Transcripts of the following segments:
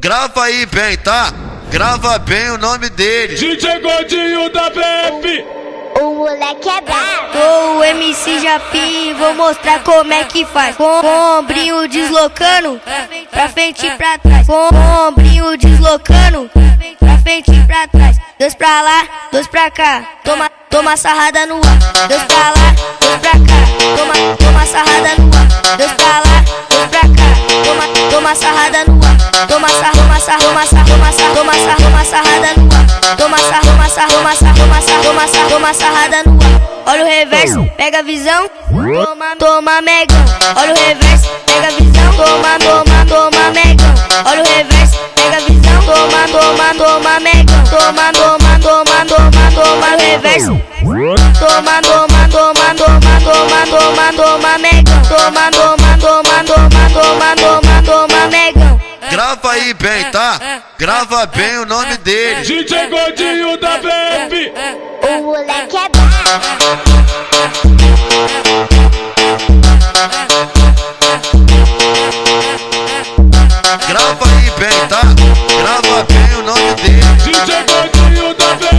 Grava aí bem, tá? Grava bem o nome dele. DJ Godinho da Bep. O moleque é brabo. Sou o MC Japim, vou mostrar como é que faz. Com o ombrinho deslocando, pra frente e pra trás. Com o ombrinho deslocando, pra frente e pra trás. Dois pra lá, dois pra cá. Toma, toma sarrada no ar. Dois pra lá, dois pra cá. Toma, toma sarrada no ar. Dois pra lá, dois pra cá. Toma, toma sarrada no ar. Toma sarra, toma sarra, toma sarra, toma sarra, toma sarra, toma sarrada no ar. Toma sarra, toma sarra, toma sarra, toma sarra, toma sarra, toma sarrada no. Olha o reverso, pega a visão. Toma, toma megão. Olha o reverso, pega a visão. Toma, toma, toma megão. Olha o reverso, pega a visão. Toma, toma, toma megão. Toma, toma, toma, toma, toma o reverso. Toma, toma, toma, toma, toma, toma, toma megão. Toma, toma, toma, toma, toma. Grava aí bem, tá? Grava bem o nome dele. DJ Godinho da Bep. O moleque é brabo. Grava aí bem, tá? Grava bem o nome dele. DJ Godinho da Bep.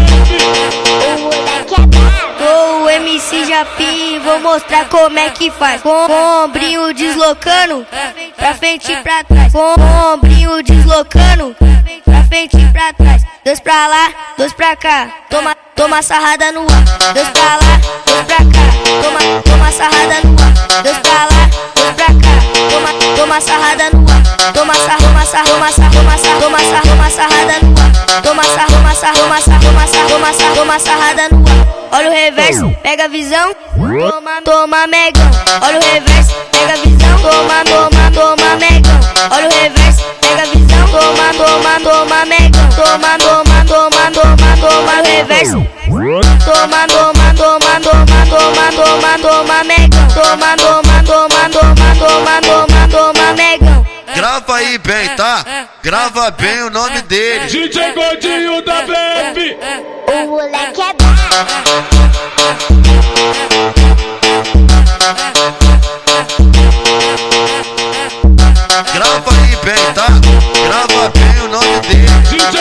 O moleque é brabo. Sou o MC Japim, vou mostrar como é que faz. Com o ombrinho deslocando, pra frente e pra trás. Com o ombrinho deslocando, pra frente e pra trás. Dois pra lá, dois pra cá. Toma, toma sarrada no ar. Dois pra lá, dois pra cá. Toma, toma sarrada no ar. Dois pra lá, dois pra cá. Toma, toma sarrada no ar. Toma sarra, toma sarra, toma sarra, toma sarra, toma sarra, toma sarrada no ar. Toma sarra, toma sarra, toma sarra, toma sarra, toma sarra, toma sarrada no ar. Reverso, pega a visão. Toma, toma megão. Olha o reverso, pega a visão. Toma, toma, toma megão. Olha o reverso, pega a visão. Toma, toma, toma megão. Toma, toma, toma, toma, toma o reverso. Toma, toma, toma, toma, toma, toma, toma megão. Toma, toma, toma, toma, toma, toma, toma megão. Grava aí bem, tá? Grava bem o nome dele. DJ Godinho da Bep. O moleque é brabo. down on the dick.